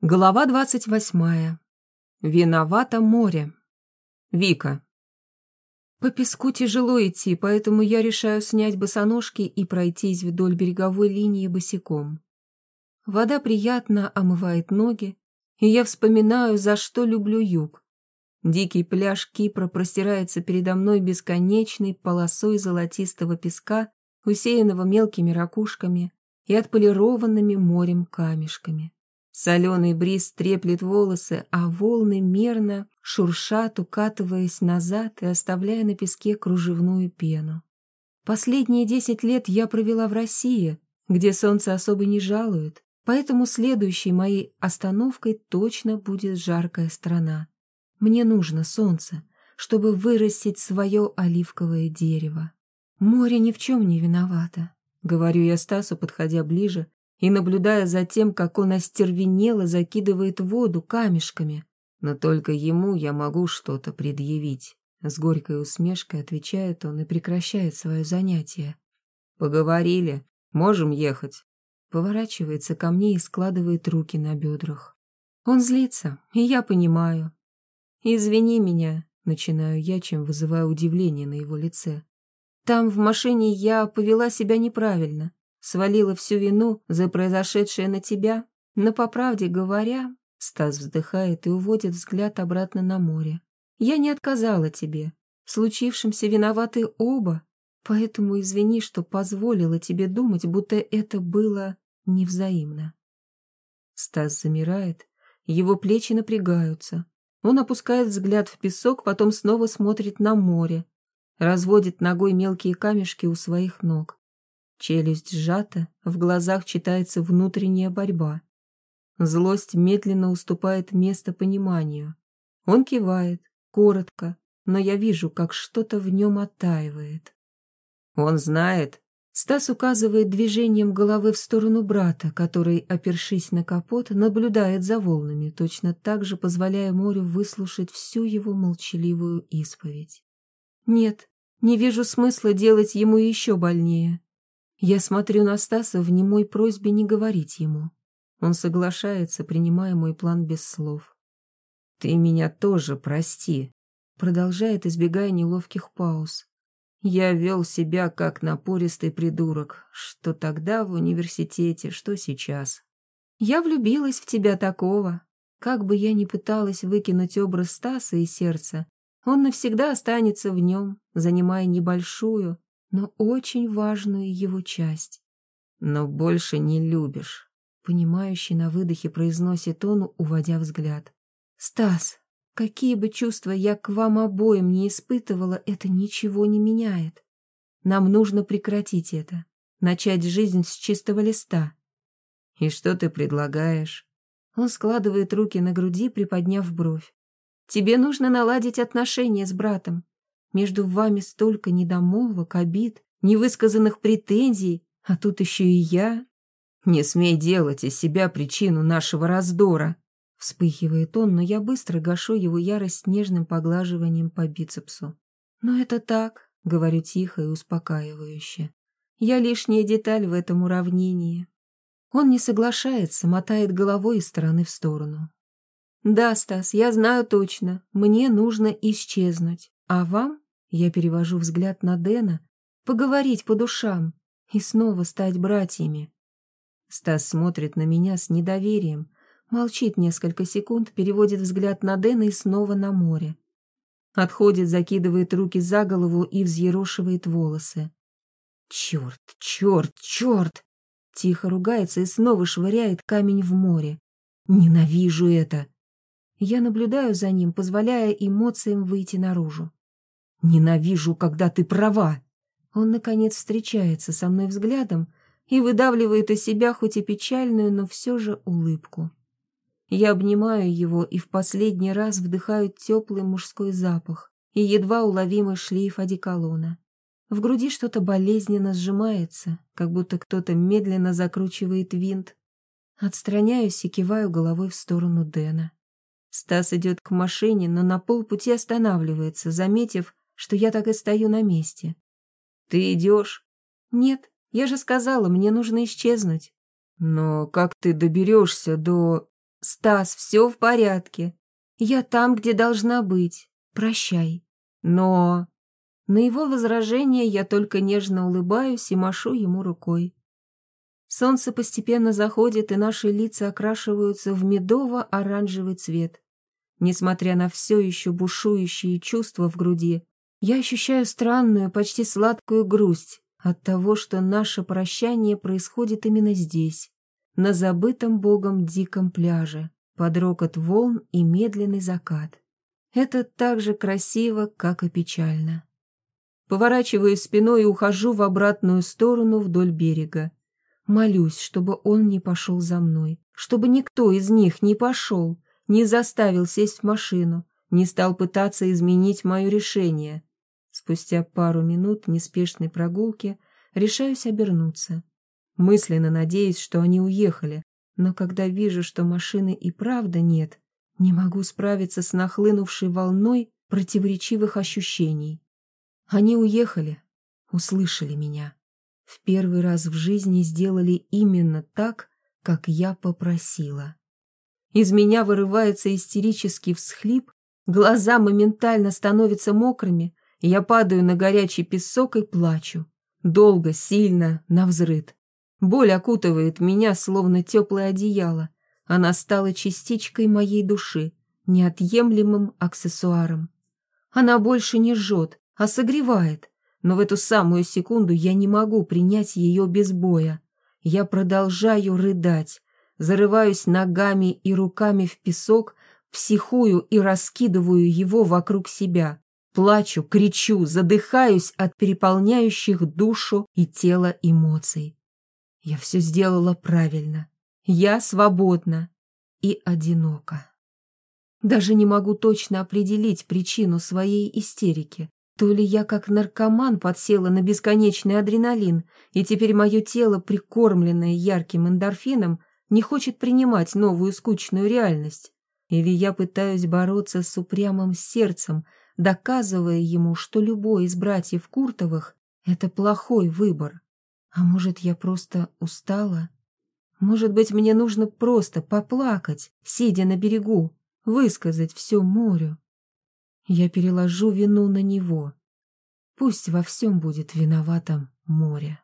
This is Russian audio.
Глава двадцать восьмая. Виновато море. Вика. По песку тяжело идти, поэтому я решаю снять босоножки и пройтись вдоль береговой линии босиком. Вода приятно омывает ноги, и я вспоминаю, за что люблю юг. Дикий пляж Кипра простирается передо мной бесконечной полосой золотистого песка, усеянного мелкими ракушками и отполированными морем камешками. Соленый бриз треплет волосы, а волны мерно шуршат, укатываясь назад и оставляя на песке кружевную пену. Последние десять лет я провела в России, где солнце особо не жалует, поэтому следующей моей остановкой точно будет жаркая страна. Мне нужно солнце, чтобы вырастить свое оливковое дерево. Море ни в чем не виновато, говорю я Стасу, подходя ближе и наблюдая за тем, как он остервенело закидывает воду камешками. Но только ему я могу что-то предъявить. С горькой усмешкой отвечает он и прекращает свое занятие. «Поговорили. Можем ехать». Поворачивается ко мне и складывает руки на бедрах. Он злится, и я понимаю. «Извини меня», — начинаю я, чем вызываю удивление на его лице. «Там в машине я повела себя неправильно свалила всю вину за произошедшее на тебя, но, по правде говоря, Стас вздыхает и уводит взгляд обратно на море. Я не отказала тебе. В случившемся виноваты оба, поэтому извини, что позволила тебе думать, будто это было невзаимно. Стас замирает, его плечи напрягаются. Он опускает взгляд в песок, потом снова смотрит на море, разводит ногой мелкие камешки у своих ног. Челюсть сжата, в глазах читается внутренняя борьба. Злость медленно уступает место пониманию. Он кивает, коротко, но я вижу, как что-то в нем оттаивает. Он знает. Стас указывает движением головы в сторону брата, который, опершись на капот, наблюдает за волнами, точно так же позволяя морю выслушать всю его молчаливую исповедь. Нет, не вижу смысла делать ему еще больнее. Я смотрю на Стаса в немой просьбе не говорить ему. Он соглашается, принимая мой план без слов. «Ты меня тоже прости», — продолжает, избегая неловких пауз. «Я вел себя как напористый придурок, что тогда в университете, что сейчас. Я влюбилась в тебя такого. Как бы я ни пыталась выкинуть образ Стаса из сердца, он навсегда останется в нем, занимая небольшую, но очень важную его часть. «Но больше не любишь», — понимающий на выдохе произносит он, уводя взгляд. «Стас, какие бы чувства я к вам обоим не испытывала, это ничего не меняет. Нам нужно прекратить это, начать жизнь с чистого листа». «И что ты предлагаешь?» Он складывает руки на груди, приподняв бровь. «Тебе нужно наладить отношения с братом. Между вами столько недомолвок, обид, невысказанных претензий, а тут еще и я. Не смей делать из себя причину нашего раздора. Вспыхивает он, но я быстро гашу его ярость нежным поглаживанием по бицепсу. Но это так, говорю тихо и успокаивающе. Я лишняя деталь в этом уравнении. Он не соглашается, мотает головой из стороны в сторону. Да, Стас, я знаю точно, мне нужно исчезнуть. А вам, я перевожу взгляд на Дэна, поговорить по душам и снова стать братьями. Стас смотрит на меня с недоверием, молчит несколько секунд, переводит взгляд на Дэна и снова на море. Отходит, закидывает руки за голову и взъерошивает волосы. «Черт, черт, черт!» Тихо ругается и снова швыряет камень в море. «Ненавижу это!» Я наблюдаю за ним, позволяя эмоциям выйти наружу. «Ненавижу, когда ты права!» Он, наконец, встречается со мной взглядом и выдавливает из себя хоть и печальную, но все же улыбку. Я обнимаю его и в последний раз вдыхаю теплый мужской запах и едва уловимый шлейф одеколона. В груди что-то болезненно сжимается, как будто кто-то медленно закручивает винт. Отстраняюсь и киваю головой в сторону Дэна. Стас идет к машине, но на полпути останавливается, заметив, что я так и стою на месте. «Ты идешь?» «Нет, я же сказала, мне нужно исчезнуть». «Но как ты доберешься до...» Стас, все в порядке. Я там, где должна быть. Прощай. Но... На его возражение я только нежно улыбаюсь и машу ему рукой. Солнце постепенно заходит, и наши лица окрашиваются в медово-оранжевый цвет. Несмотря на все еще бушующие чувства в груди, я ощущаю странную, почти сладкую грусть от того, что наше прощание происходит именно здесь, на забытом богом диком пляже, под рокот волн и медленный закат. Это так же красиво, как и печально. Поворачиваю спиной и ухожу в обратную сторону вдоль берега. Молюсь, чтобы он не пошел за мной, чтобы никто из них не пошел, не заставил сесть в машину, не стал пытаться изменить мое решение. Спустя пару минут неспешной прогулки решаюсь обернуться. Мысленно надеюсь, что они уехали, но когда вижу, что машины и правда нет, не могу справиться с нахлынувшей волной противоречивых ощущений. Они уехали, услышали меня. В первый раз в жизни сделали именно так, как я попросила. Из меня вырывается истерический всхлип, глаза моментально становятся мокрыми, я падаю на горячий песок и плачу. Долго, сильно, навзрыд. Боль окутывает меня, словно теплое одеяло. Она стала частичкой моей души, неотъемлемым аксессуаром. Она больше не жжет, а согревает, но в эту самую секунду я не могу принять ее без боя. Я продолжаю рыдать, зарываюсь ногами и руками в песок, психую и раскидываю его вокруг себя. Плачу, кричу, задыхаюсь от переполняющих душу и тело эмоций. Я все сделала правильно. Я свободна и одинока. Даже не могу точно определить причину своей истерики. То ли я как наркоман подсела на бесконечный адреналин, и теперь мое тело, прикормленное ярким эндорфином, не хочет принимать новую скучную реальность. Или я пытаюсь бороться с упрямым сердцем, доказывая ему, что любой из братьев Куртовых — это плохой выбор. А может, я просто устала? Может быть, мне нужно просто поплакать, сидя на берегу, высказать все морю? Я переложу вину на него. Пусть во всем будет виноватом море.